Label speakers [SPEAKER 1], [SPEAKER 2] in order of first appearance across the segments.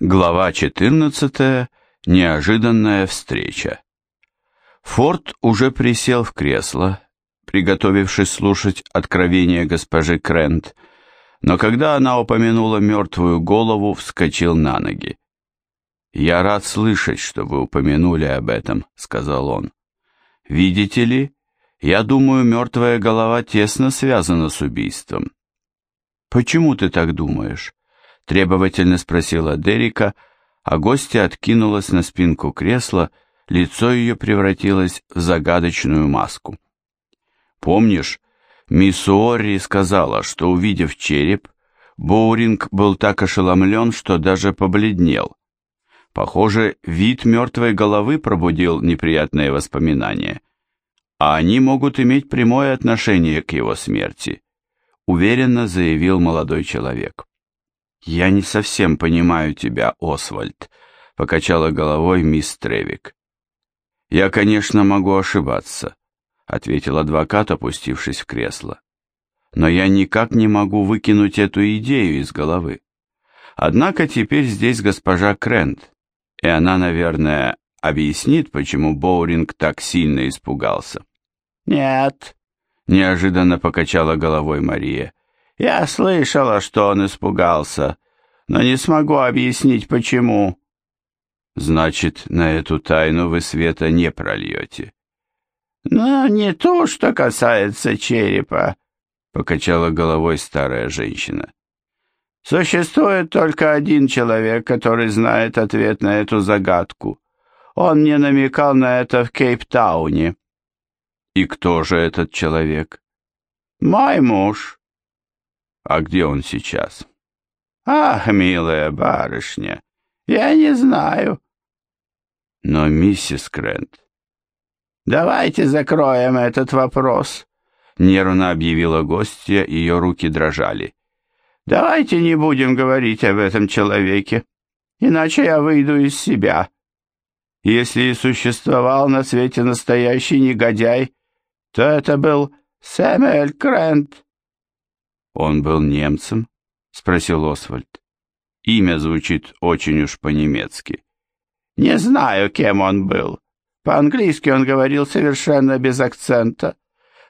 [SPEAKER 1] Глава 14. Неожиданная встреча. Форд уже присел в кресло, приготовившись слушать откровение госпожи Крент, но когда она упомянула мертвую голову, вскочил на ноги. «Я рад слышать, что вы упомянули об этом», — сказал он. «Видите ли, я думаю, мертвая голова тесно связана с убийством». «Почему ты так думаешь?» Требовательно спросила Дерика, а гостья откинулась на спинку кресла, лицо ее превратилось в загадочную маску. «Помнишь, мисс Уорри сказала, что, увидев череп, Боуринг был так ошеломлен, что даже побледнел. Похоже, вид мертвой головы пробудил неприятные воспоминания, а они могут иметь прямое отношение к его смерти», уверенно заявил молодой человек. «Я не совсем понимаю тебя, Освальд», — покачала головой мисс Тревик. «Я, конечно, могу ошибаться», — ответил адвокат, опустившись в кресло. «Но я никак не могу выкинуть эту идею из головы. Однако теперь здесь госпожа Крент, и она, наверное, объяснит, почему Боуринг так сильно испугался».
[SPEAKER 2] «Нет», — неожиданно покачала головой Мария. Я слышала, что он испугался, но не смогу объяснить, почему.
[SPEAKER 1] Значит, на эту тайну вы света не прольете.
[SPEAKER 2] Но не то, что касается черепа, покачала головой старая женщина. Существует только один человек, который знает ответ на эту загадку. Он мне намекал на это в Кейптауне.
[SPEAKER 1] И кто же этот человек?
[SPEAKER 2] Мой муж.
[SPEAKER 1] А где он сейчас?
[SPEAKER 2] Ах, милая барышня, я не знаю.
[SPEAKER 1] Но миссис Крент...
[SPEAKER 2] Давайте закроем этот вопрос, нервно объявила гостья, ее руки дрожали. Давайте не будем говорить об этом человеке, иначе я выйду из себя. Если и существовал на свете настоящий негодяй, то это был Сэмюэль Крент.
[SPEAKER 1] «Он был немцем?» — спросил Освальд. «Имя звучит очень уж по-немецки».
[SPEAKER 2] «Не знаю, кем он был. По-английски он говорил совершенно без акцента.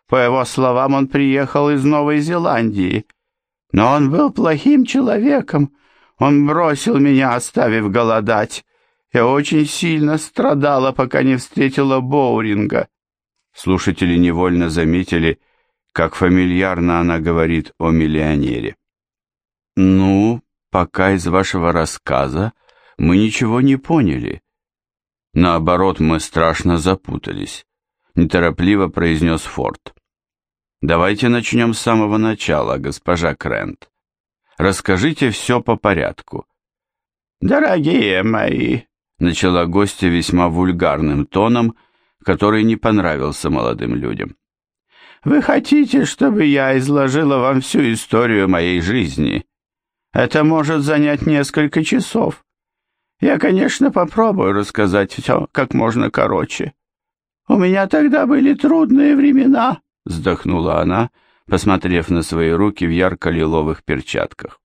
[SPEAKER 2] По его словам, он приехал из Новой Зеландии. Но он был плохим человеком. Он бросил меня, оставив голодать. Я очень сильно страдала, пока не встретила Боуринга».
[SPEAKER 1] Слушатели невольно заметили, как фамильярно она говорит о миллионере. «Ну, пока из вашего рассказа мы ничего не поняли. Наоборот, мы страшно запутались», — неторопливо произнес Форд. «Давайте начнем с самого начала, госпожа Крент. Расскажите все по порядку».
[SPEAKER 2] «Дорогие мои», — начала гостья весьма вульгарным тоном, который не понравился молодым людям. Вы хотите, чтобы я изложила вам всю историю моей жизни? Это может занять несколько часов. Я, конечно, попробую рассказать все как можно короче. У меня тогда были трудные времена, вздохнула она, посмотрев на свои руки в ярко-лиловых перчатках.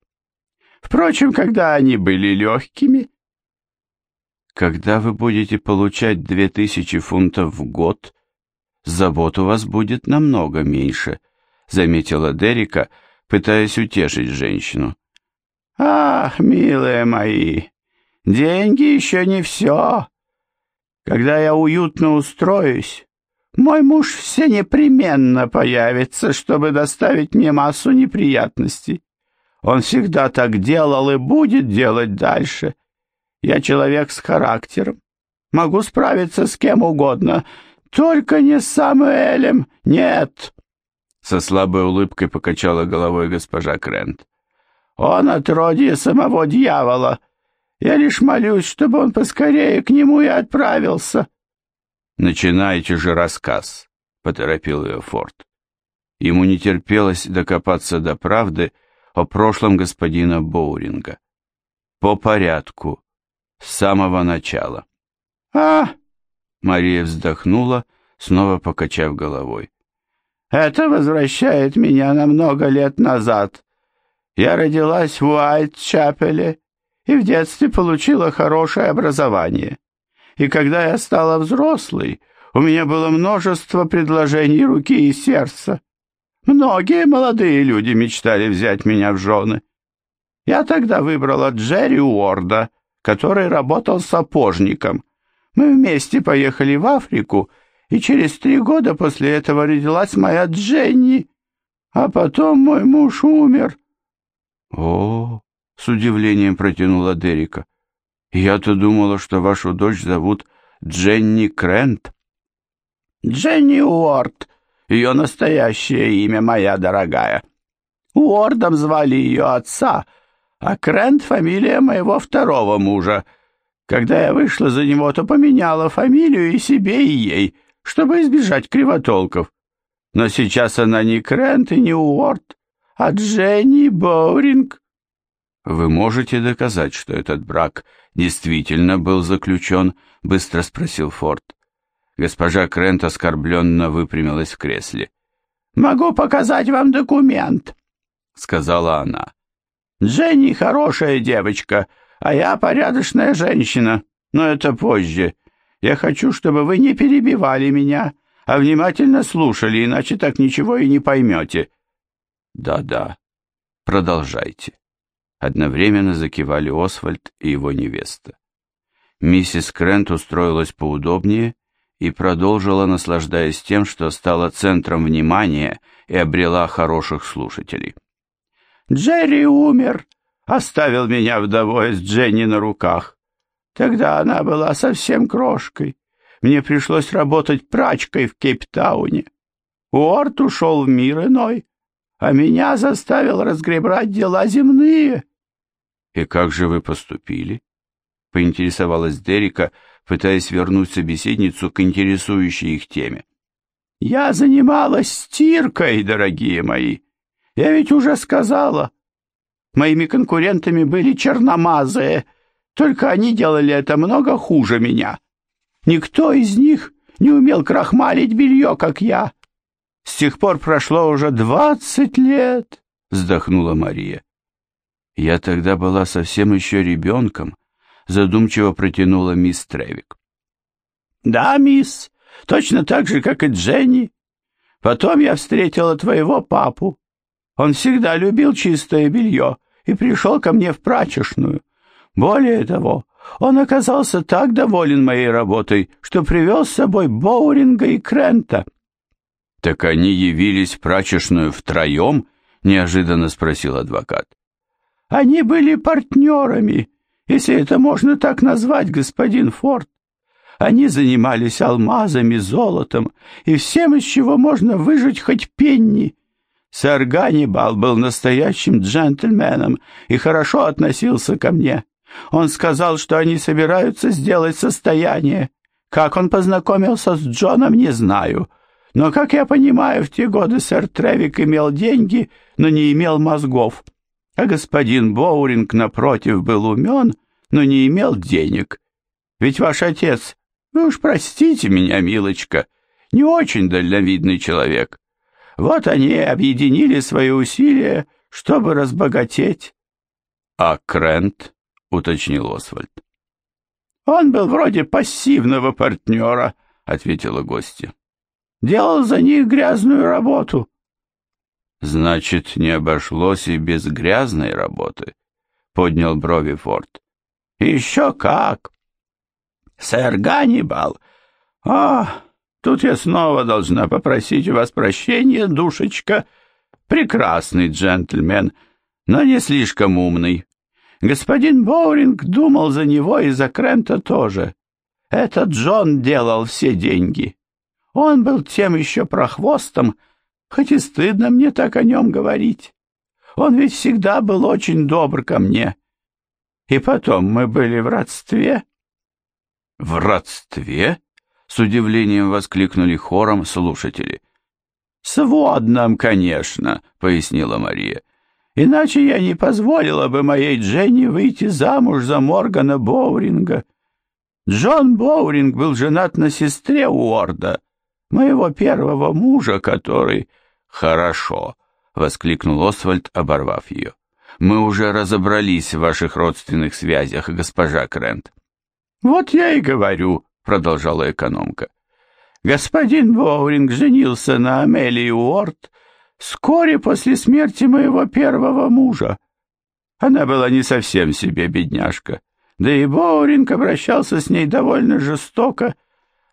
[SPEAKER 2] Впрочем, когда они были легкими...
[SPEAKER 1] Когда вы будете получать две тысячи фунтов в год, забот у вас будет намного меньше», — заметила Дерика, пытаясь утешить женщину.
[SPEAKER 2] «Ах, милые мои, деньги еще не все. Когда я уютно устроюсь, мой муж все непременно появится, чтобы доставить мне массу неприятностей. Он всегда так делал и будет делать дальше. Я человек с характером, могу справиться с кем угодно, только не с Самуэлем, нет!»
[SPEAKER 1] Со слабой улыбкой покачала головой госпожа Крент.
[SPEAKER 2] «Он отродье самого дьявола. Я лишь молюсь, чтобы он поскорее к нему и отправился».
[SPEAKER 1] «Начинайте же рассказ», — поторопил ее Форд. Ему не терпелось докопаться до правды о прошлом господина Боуринга. По порядку, с самого начала.
[SPEAKER 2] «А,
[SPEAKER 1] Мария вздохнула, снова покачав головой.
[SPEAKER 2] «Это возвращает меня на много лет назад. Я родилась в Уайт-Чапеле и в детстве получила хорошее образование. И когда я стала взрослой, у меня было множество предложений руки и сердца. Многие молодые люди мечтали взять меня в жены. Я тогда выбрала Джерри Уорда, который работал сапожником. Мы вместе поехали в Африку, и через три года после этого родилась моя Дженни. А потом мой муж умер.
[SPEAKER 1] — О, — с удивлением протянула Дерека. «Я-то думала, что вашу дочь зовут Дженни Крент».
[SPEAKER 2] «Дженни Уорд, ее настоящее имя, моя дорогая. Уордом звали ее отца, а Крент — фамилия моего второго мужа. Когда я вышла за него, то поменяла фамилию и себе, и ей, чтобы избежать кривотолков. Но сейчас она не Крент и не Уорд, а Дженни Боуринг.
[SPEAKER 1] «Вы можете доказать, что этот брак действительно был заключен?» — быстро спросил Форд. Госпожа Крент оскорбленно выпрямилась в кресле.
[SPEAKER 2] «Могу показать вам документ», — сказала она. «Дженни хорошая девочка, а я порядочная женщина, но это позже. Я хочу, чтобы вы не перебивали меня, а внимательно слушали, иначе так ничего и не поймете».
[SPEAKER 1] «Да-да, продолжайте». Одновременно закивали Освальд и его невеста. Миссис Крент устроилась поудобнее и продолжила, наслаждаясь тем, что стала центром внимания и обрела хороших слушателей.
[SPEAKER 2] «Джерри умер, оставил меня вдовой с Дженни на руках. Тогда она была совсем крошкой. Мне пришлось работать прачкой в Кейптауне. Уорд ушел в мир иной, а меня заставил разгребать дела земные».
[SPEAKER 1] «И как же вы поступили?» — поинтересовалась Дерека, пытаясь вернуть собеседницу к интересующей их теме.
[SPEAKER 2] «Я занималась стиркой, дорогие мои. Я ведь уже сказала. Моими конкурентами были черномазые, только они делали это много хуже меня. Никто из них не умел крахмалить белье, как я. С тех пор прошло уже двадцать лет», — вздохнула Мария.
[SPEAKER 1] Я тогда была совсем еще ребенком, задумчиво протянула мисс Тревик.
[SPEAKER 2] Да, мисс, точно так же, как и Дженни. Потом я встретила твоего папу. Он всегда любил чистое белье и пришел ко мне в прачечную. Более того, он оказался так доволен моей работой, что привел с собой Боуринга и Крента.
[SPEAKER 1] — Так они явились в прачечную втроем? — неожиданно спросил адвокат.
[SPEAKER 2] Они были партнерами, если это можно так назвать, господин Форд. Они занимались алмазами, золотом и всем, из чего можно выжить хоть пенни. Сэр Ганнибал был настоящим джентльменом и хорошо относился ко мне. Он сказал, что они собираются сделать состояние. Как он познакомился с Джоном, не знаю. Но, как я понимаю, в те годы сэр Тревик имел деньги, но не имел мозгов а господин Боуринг, напротив, был умен, но не имел денег. Ведь ваш отец, вы уж простите меня, милочка, не очень дальновидный человек. Вот они объединили свои усилия, чтобы разбогатеть.
[SPEAKER 1] — А Крент? — уточнил Освальд.
[SPEAKER 2] — Он был вроде пассивного партнера, — ответила гостья. — Делал за них грязную работу.
[SPEAKER 1] Значит, не обошлось и без грязной работы, поднял брови Форд.
[SPEAKER 2] Еще как! Сэр Ганнибал! А, тут я снова должна попросить у вас прощения, душечка. Прекрасный джентльмен, но не слишком умный. Господин Боуринг думал за него и за Крента тоже. Этот Джон делал все деньги. Он был тем еще прохвостом, хоть и стыдно мне так о нем говорить. Он ведь всегда был очень добр ко мне. И потом мы были в родстве.
[SPEAKER 1] — В родстве? — с удивлением воскликнули хором слушатели.
[SPEAKER 2] — Сводном, конечно, — пояснила Мария. — Иначе я не позволила бы моей Дженни выйти замуж за Моргана Боуринга. Джон Боуринг был женат на сестре Уорда, моего первого мужа, который...
[SPEAKER 1] «Хорошо», — воскликнул Освальд, оборвав ее. Мы уже разобрались в ваших родственных связях, госпожа Крент.
[SPEAKER 2] Вот я и говорю, продолжала экономка. Господин Боуринг женился на Амелии Уорд вскоре после смерти моего первого мужа. Она была не совсем себе бедняжка, да и Боуринг обращался с ней довольно жестоко.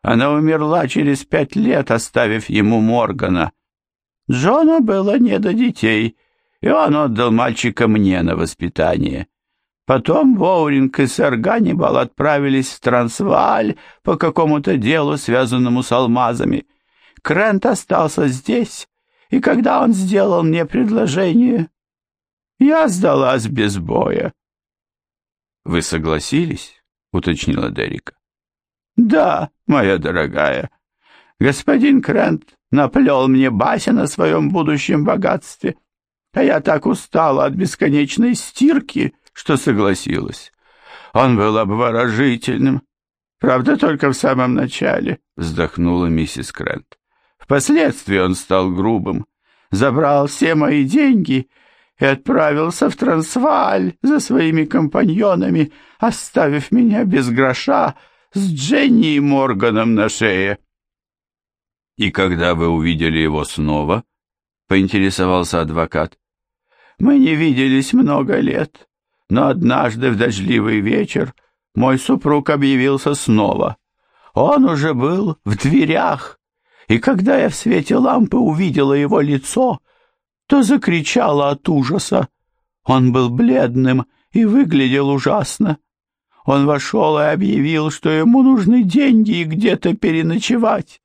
[SPEAKER 2] Она умерла через пять лет, оставив ему Моргана. Джону было не до детей, и он отдал мальчика мне на воспитание. Потом Боуринг и сэр Ганнибал отправились в Трансвааль по какому-то делу, связанному с алмазами. Крент остался здесь, и когда он сделал мне предложение, я сдалась без боя.
[SPEAKER 1] — Вы согласились? — уточнила Дерека.
[SPEAKER 2] — Да, моя дорогая. Господин Крент наплел мне басен о своем будущем богатстве, а я так устала от бесконечной стирки, что согласилась. Он был обворожительным, правда, только в самом начале, вздохнула миссис Крент. Впоследствии он стал грубым, забрал все мои деньги и отправился в Трансвааль за своими компаньонами, оставив меня без гроша с Дженни и Морганом на шее.
[SPEAKER 1] «И когда вы увидели его снова?» — поинтересовался адвокат.
[SPEAKER 2] «Мы не виделись много лет но однажды в дождливый вечер мой супруг объявился снова. Он уже был в дверях, и когда я в свете лампы увидела его лицо, то закричала от ужаса. Он был бледным и выглядел ужасно. Он вошел и объявил, что ему нужны деньги и где-то переночевать.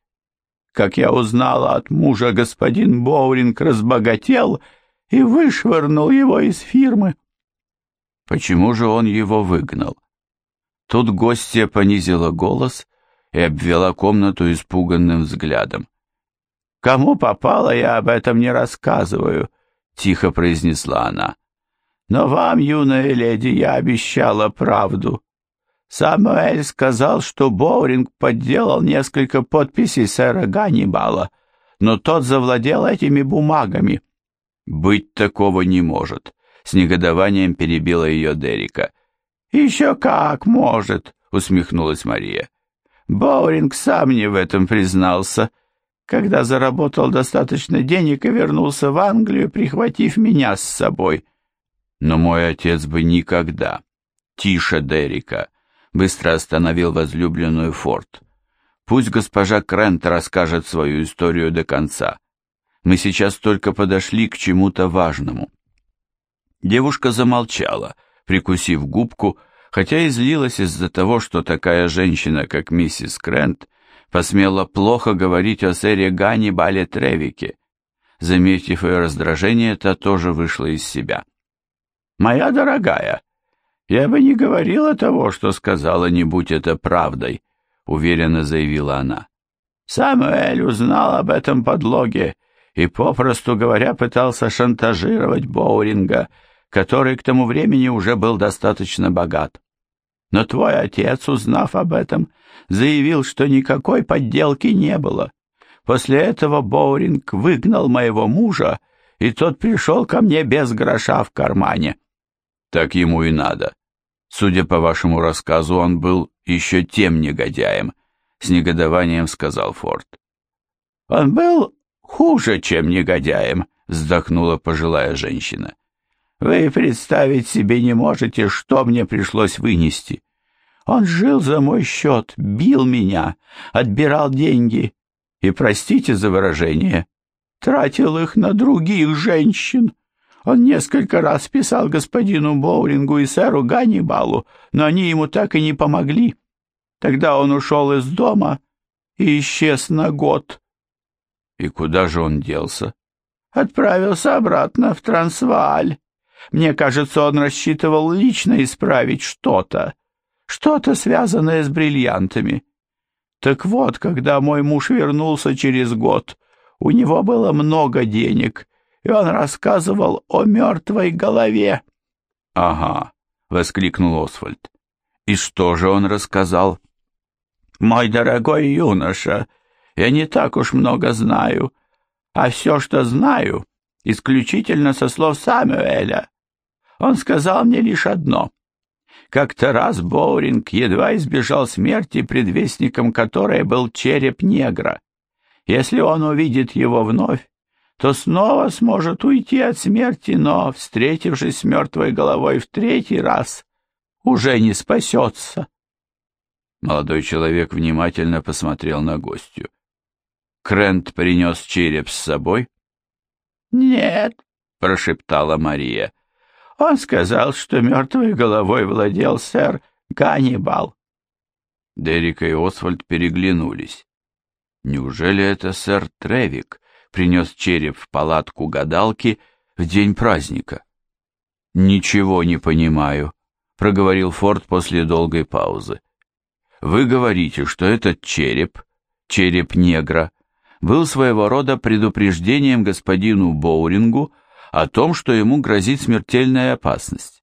[SPEAKER 2] Как я узнала от мужа, господин Боуринг разбогател и вышвырнул его из фирмы.
[SPEAKER 1] Почему же он его выгнал? Тут гостья понизила голос и обвела комнату испуганным взглядом.
[SPEAKER 2] «Кому попало, я об этом не рассказываю», — тихо произнесла она. «Но вам, юная леди, я обещала правду. Самуэль сказал, что Боуринг подделал несколько подписей сэра Ганнибала, но тот завладел этими бумагами».
[SPEAKER 1] «Быть такого не может. С негодованием перебила ее Дерика.
[SPEAKER 2] «Еще как может!» — усмехнулась Мария. «Боуринг сам не в этом признался, когда заработал достаточно денег и вернулся в Англию, прихватив меня с собой».
[SPEAKER 1] «Но мой отец бы никогда...» «Тише, Дерика!» — быстро остановил возлюбленную Форд. «Пусть госпожа Крент расскажет свою историю до конца. Мы сейчас только подошли к чему-то важному». Девушка замолчала, прикусив губку, хотя и злилась из-за того, что такая женщина, как миссис Крент, посмела плохо говорить о сэре Ганнибале Тревике. Заметив ее раздражение, та тоже вышла из себя.
[SPEAKER 2] «Моя дорогая, я бы не говорила того, что сказала, не будь это правдой», — уверенно заявила она. «Самуэль узнал об этом подлоге и, попросту говоря, пытался шантажировать Боуринга, который к тому времени уже был достаточно богат. Но твой отец, узнав об этом, заявил, что никакой подделки не было. После этого Боуринг выгнал моего мужа, и тот пришел ко мне без гроша в кармане.
[SPEAKER 1] Так ему и надо. Судя по вашему рассказу, он был еще тем негодяем, с негодованием сказал Форд.
[SPEAKER 2] Он был хуже, чем негодяем, вздохнула пожилая женщина. Вы представить себе не можете, что мне пришлось вынести. Он жил за мой счет, бил меня, отбирал деньги и, простите за выражение, тратил их на других женщин. Он несколько раз писал господину Боурингу и сэру Ганнибалу, но они ему так и не помогли. Тогда он ушел из дома и исчез на год.
[SPEAKER 1] И куда же он делся?
[SPEAKER 2] Отправился обратно в Трансвааль. Мне кажется, он рассчитывал лично исправить что-то, что-то связанное с бриллиантами. Так вот, когда мой муж вернулся через год, у него было много денег, и он рассказывал о мертвой голове.
[SPEAKER 1] — Ага, — воскликнул Освальд. — И что же он рассказал?
[SPEAKER 2] — Мой дорогой юноша, я не так уж много знаю, а все, что знаю, исключительно со слов Самуэля. Он сказал мне лишь одно. Как-то раз Боуринг едва избежал смерти, предвестником которой был череп негра. Если он увидит его вновь, то снова сможет уйти от смерти, но, встретившись с мертвой головой в третий раз, уже не спасется.
[SPEAKER 1] Молодой человек внимательно посмотрел на гостью. Крент принес череп с собой?
[SPEAKER 2] «Нет», — прошептала Мария. «Он сказал, что мертвой головой владел сэр Ганнибал».
[SPEAKER 1] Дерека и Освальд переглянулись. Неужели это сэр Тревик принес череп в палатку гадалки в день праздника? «Ничего не понимаю», — проговорил Форд после долгой паузы. «Вы говорите, что этот череп, череп негра, был своего рода предупреждением господину Боурингу о том, что ему грозит смертельная опасность.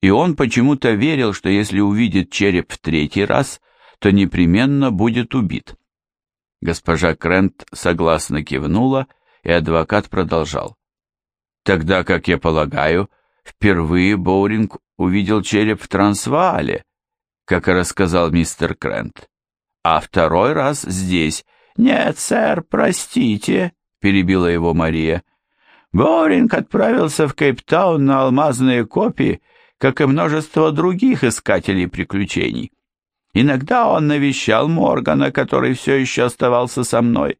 [SPEAKER 1] И он почему-то верил, что если увидит череп в третий раз, то непременно будет убит. Госпожа Крент согласно кивнула, и адвокат продолжал. Тогда, как я полагаю, впервые Боуринг увидел череп в Трансваале, как и рассказал мистер Крент. А второй раз здесь. «Нет, сэр, простите», — перебила его Мария. Боуринг отправился в Кейптаун на алмазные копии, как и множество других искателей приключений. Иногда он навещал Моргана, который все еще оставался со мной.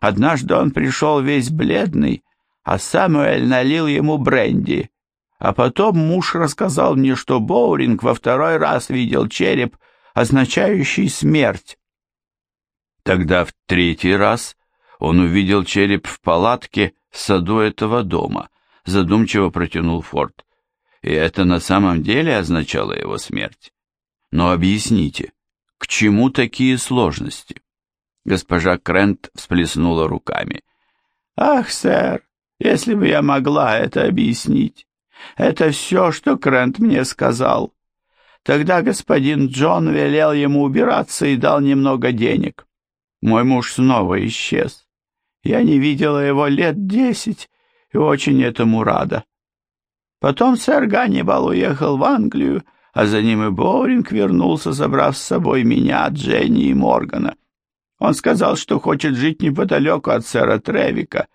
[SPEAKER 1] Однажды он пришел весь бледный, а Самуэль налил ему бренди. А потом муж рассказал мне, что Боуринг во второй раз видел череп, означающий смерть. Тогда в третий раз он увидел череп в палатке в саду этого дома, задумчиво протянул Форд. И это на самом деле означало его смерть. Но объясните, к чему такие сложности? Госпожа Крент всплеснула руками.
[SPEAKER 2] Ах, сэр, если бы я могла это объяснить. Это все, что Крент мне сказал. Тогда господин Джон велел ему убираться и дал немного денег. Мой муж снова исчез. Я не видела его лет десять и очень этому рада. Потом сэр Ганнибал уехал в Англию, а за ним и Боуринг вернулся, забрав с собой меня, Дженни и Моргана. Он сказал, что хочет жить неподалеку от сэра Тревика.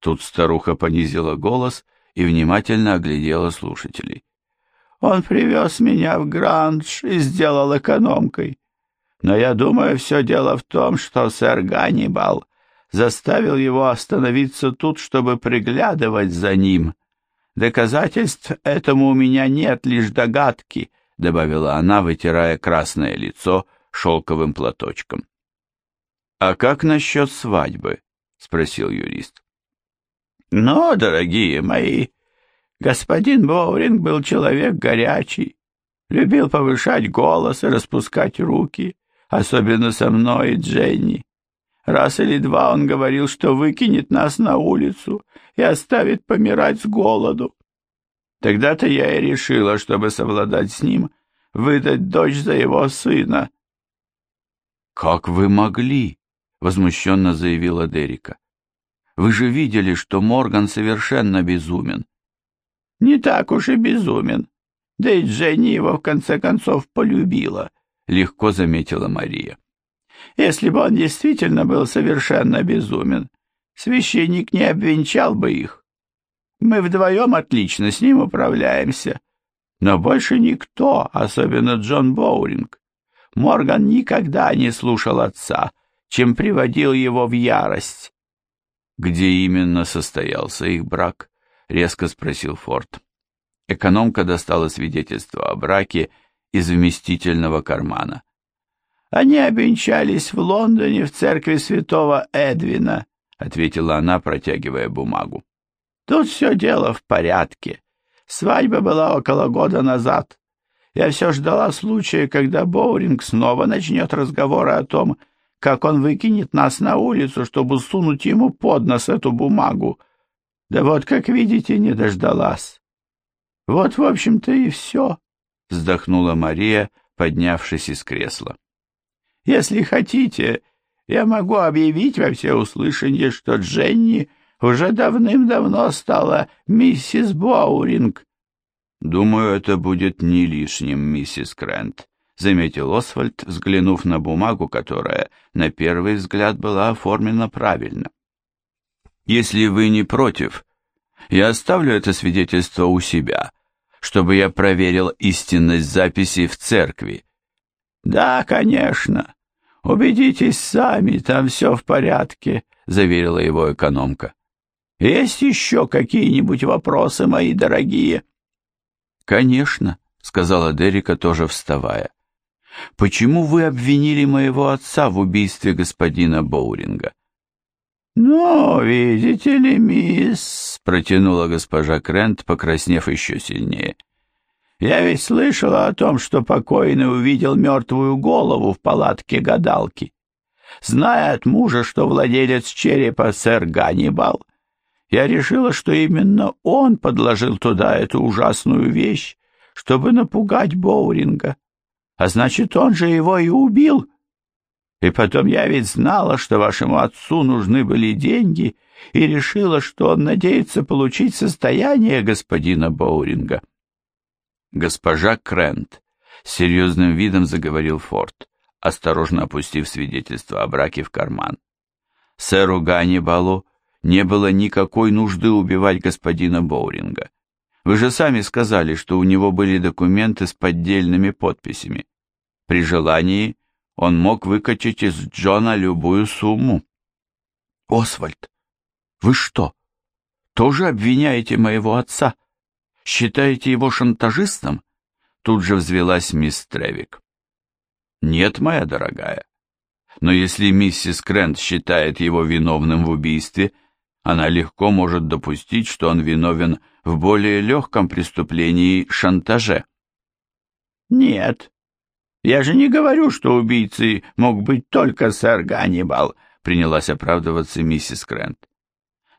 [SPEAKER 1] Тут старуха понизила голос и внимательно оглядела слушателей.
[SPEAKER 2] Он привез меня в Грандж и сделал экономкой. Но я думаю, все дело в том, что сэр Ганнибал заставил его остановиться тут, чтобы приглядывать за ним. Доказательств этому у меня нет, лишь догадки, добавила она, вытирая красное лицо шелковым платочком. А как насчет свадьбы? спросил юрист. Но, дорогие мои, господин Боуринг был человек горячий, любил повышать голос и распускать руки, особенно со мной и Дженни. Раз или два он говорил, что выкинет нас на улицу и оставит помирать с голоду. Тогда-то я и решила, чтобы совладать с ним, выдать дочь за его сына.
[SPEAKER 1] «Как вы могли?» — возмущенно заявила Дерика. «Вы же видели, что Морган совершенно безумен».
[SPEAKER 2] «Не так уж и безумен. Да и Дженни его в конце концов полюбила», — легко заметила Мария. Если бы он действительно был совершенно безумен, священник не обвенчал бы их. Мы вдвоем отлично с ним управляемся, но больше никто, особенно Джон Боуринг. Морган никогда не слушал отца, чем приводил его в ярость.
[SPEAKER 1] «Где именно состоялся их брак?» — резко спросил Форд. Экономка достала свидетельство о браке из вместительного кармана.
[SPEAKER 2] Они обвенчались в Лондоне в церкви святого Эдвина, — ответила она, протягивая бумагу. Тут все дело в порядке. Свадьба была около года назад. Я все ждала случая, когда Боуринг снова начнет разговоры о том, как он выкинет нас на улицу, чтобы сунуть ему под нос эту бумагу. Да вот, как видите, не дождалась. Вот, в общем-то, и все, — вздохнула Мария, поднявшись из кресла. Если хотите, я могу объявить во всеуслышание, что Дженни уже давным-давно стала миссис Боуринг.
[SPEAKER 1] «Думаю, это будет не лишним, миссис Крент», — заметил Освальд, взглянув на бумагу, которая на первый взгляд была оформлена правильно. «Если вы не против, я оставлю это свидетельство у себя, чтобы я проверил истинность записи в церкви».
[SPEAKER 2] «Да, конечно. Убедитесь сами, там все в порядке», — заверила его экономка. «Есть еще какие-нибудь вопросы, мои дорогие?»
[SPEAKER 1] «Конечно», — сказала Дерека, тоже вставая. «Почему вы обвинили моего отца в убийстве господина Боуринга?»
[SPEAKER 2] «Ну, видите ли, мисс», — протянула госпожа Крент, покраснев еще сильнее. «Я ведь слышала о том, что покойный увидел мертвую голову в палатке гадалки. Зная от мужа, что владелец черепа сэр Ганнибал, я решила, что именно он подложил туда эту ужасную вещь, чтобы напугать Боуринга. А значит, он же его и убил. И потом я ведь знала, что вашему отцу нужны были деньги, и решила, что он надеется получить состояние господина Боуринга.
[SPEAKER 1] Госпожа Крент с серьезным видом заговорил Форд, осторожно опустив свидетельство о браке в карман. Сэру Ганнибалу не было никакой нужды убивать господина Боуринга. Вы же сами сказали, что у него были документы с поддельными подписями. При желании он мог выкачать из Джона любую сумму.
[SPEAKER 2] Освальд, вы что, тоже обвиняете моего отца? Считаете его шантажистом? Тут же взвелась мисс Тревик.
[SPEAKER 1] Нет, моя дорогая. Но если миссис Крент считает его виновным в убийстве, она легко может допустить, что он виновен в более легком преступлении шантаже.
[SPEAKER 2] «Нет, я же не говорю, что убийцей мог быть только сэр Ганнибал», принялась оправдываться миссис Крент.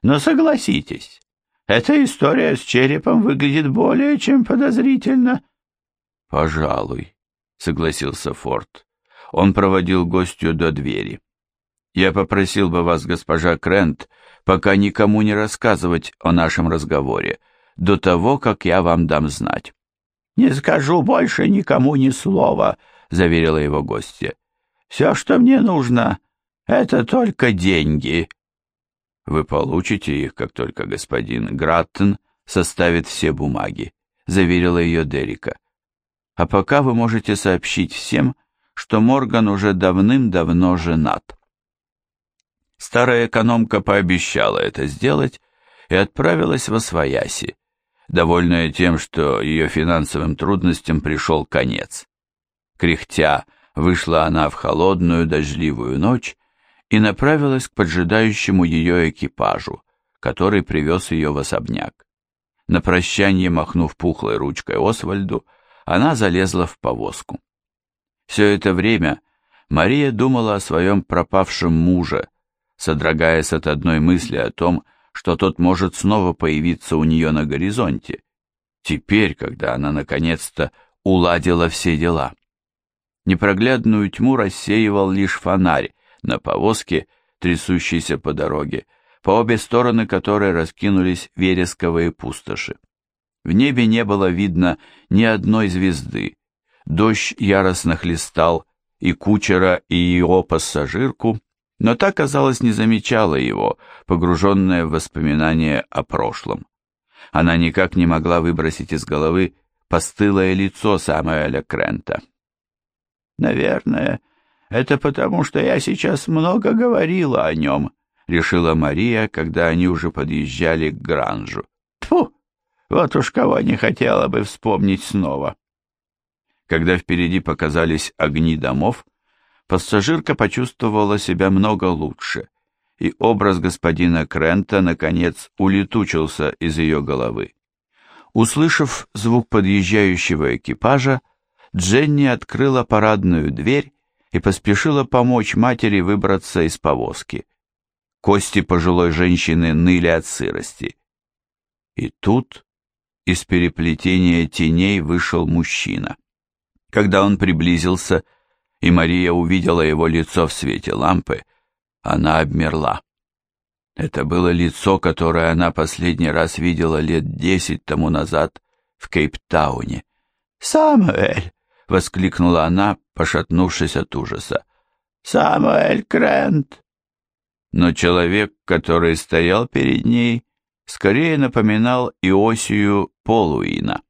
[SPEAKER 2] «Но согласитесь, эта история с черепом выглядит более чем подозрительно».
[SPEAKER 1] «Пожалуй», — согласился Форд. Он проводил гостью до двери. «Я попросил бы вас, госпожа Крент, пока никому не рассказывать о нашем разговоре, до того, как я вам дам знать».
[SPEAKER 2] «Не скажу больше никому ни слова», — заверила его гостья. «Все, что мне нужно, это только деньги».
[SPEAKER 1] «Вы получите их, как только господин Граттен составит все бумаги», — заверила ее Дерика. «А пока вы можете сообщить всем, что Морган уже давным-давно женат». Старая экономка пообещала это сделать и отправилась во свояси, довольная тем, что ее финансовым трудностям пришел конец. Кряхтя, вышла она в холодную дождливую ночь и направилась к поджидающему ее экипажу, который привез ее в особняк. На прощание, махнув пухлой ручкой Освальду, она залезла в повозку. Все это время Мария думала о своем пропавшем муже, содрогаясь от одной мысли о том, что тот может снова появиться у нее на горизонте, теперь, когда она наконец-то уладила все дела. Непроглядную тьму рассеивал лишь фонарь на повозке, трясущейся по дороге, по обе стороны которой раскинулись вересковые пустоши. В небе не было видно ни одной звезды, дождь яростно хлестал и кучера, и его пассажирку, но та, казалось, не замечала его, погруженная в воспоминания о прошлом. Она никак не могла выбросить из головы постылое лицо Самуэля Крента.
[SPEAKER 2] «Наверное, это потому, что я сейчас много говорила о нем», — решила Мария, когда они уже подъезжали к Гранжу. «Тьфу! Вот уж кого не хотела бы вспомнить снова».
[SPEAKER 1] Когда впереди показались огни домов, пассажирка почувствовала себя много лучше, и образ господина Крента, наконец, улетучился из ее головы. Услышав звук подъезжающего экипажа, Дженни открыла парадную дверь и поспешила помочь матери выбраться из повозки. Кости пожилой женщины ныли от сырости. И тут из переплетения теней вышел мужчина. Когда он приблизился, и Мария увидела его лицо в свете лампы, она обмерла. Это было лицо, которое она последний раз видела лет десять тому назад в Кейптауне.
[SPEAKER 2] «Самуэль!»
[SPEAKER 1] — воскликнула она, пошатнувшись от ужаса.
[SPEAKER 2] «Самуэль Крент!»
[SPEAKER 1] Но человек, который стоял перед ней, скорее напоминал Иосию Полуина.